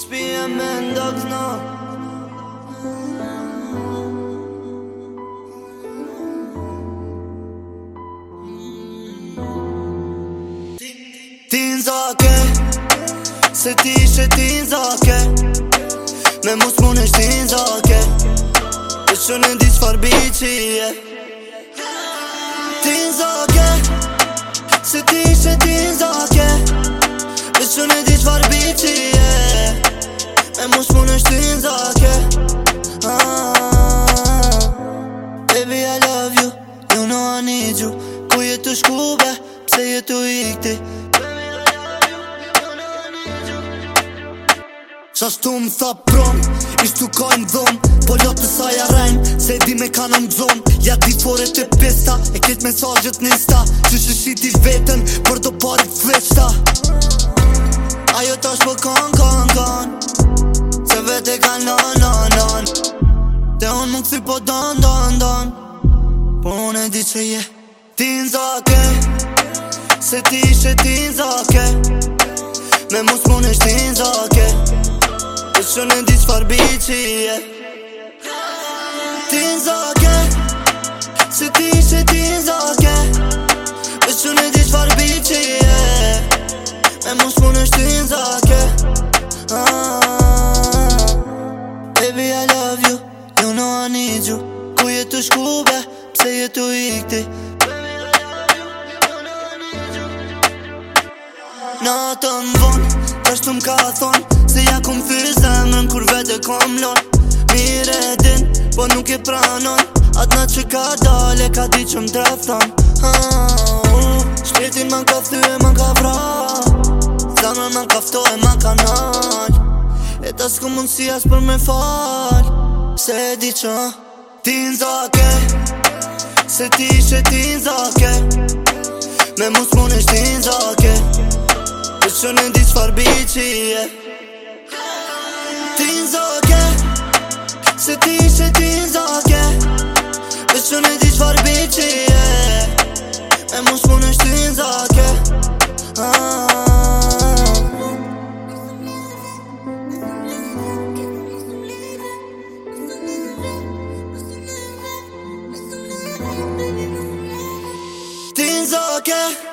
It's me a man dogs no Tin zake Se ti ishe tin zake Me mus mune sh tin zake Dhe që në di qëfar bici Tin zake Baby, I love you, you know I need you Ku jetu shkube, pse jetu ikti Qa shtu më tha prom, ishtu ka i dhom Po ljotë të saja rajnë, se di me ka në më Ja di fore të pista, e kjetë mesajët në insta Që që shiti vetën, për të pari të fleshta Ajo tash po kan, kan, kan Se vete ka në, në, në Te unë më kësi po dan, dan, dan Po unë di që je Ti në zake Se ti ishe ti në zake Me mu s'mon e shti në zake E që në di që farbi që je Ti në zake Se ti ishe ti në zake E që në di që farbi që je Me mu s'mon e shti në zake ah. Baby I love you You know I need you Ku të shkube je tu ikte Në të më vonë, është të më ka thonë Se ja ku më fyrë zemrën kur vete kom lonë Mire din, po nuk i pranon Atë na që ka dale, ka di që më drefton Shpirtin man ka thy e man ka vra Zemrën man ka fto e man ka nal E ta s'ku mundësia s'për me fal Se di që Ti në zake, se ti ishe ti në zake Me mus mu në shti në zake dis që në ndi farbi që Ti në zake Se ti ishe ti në zake Things all get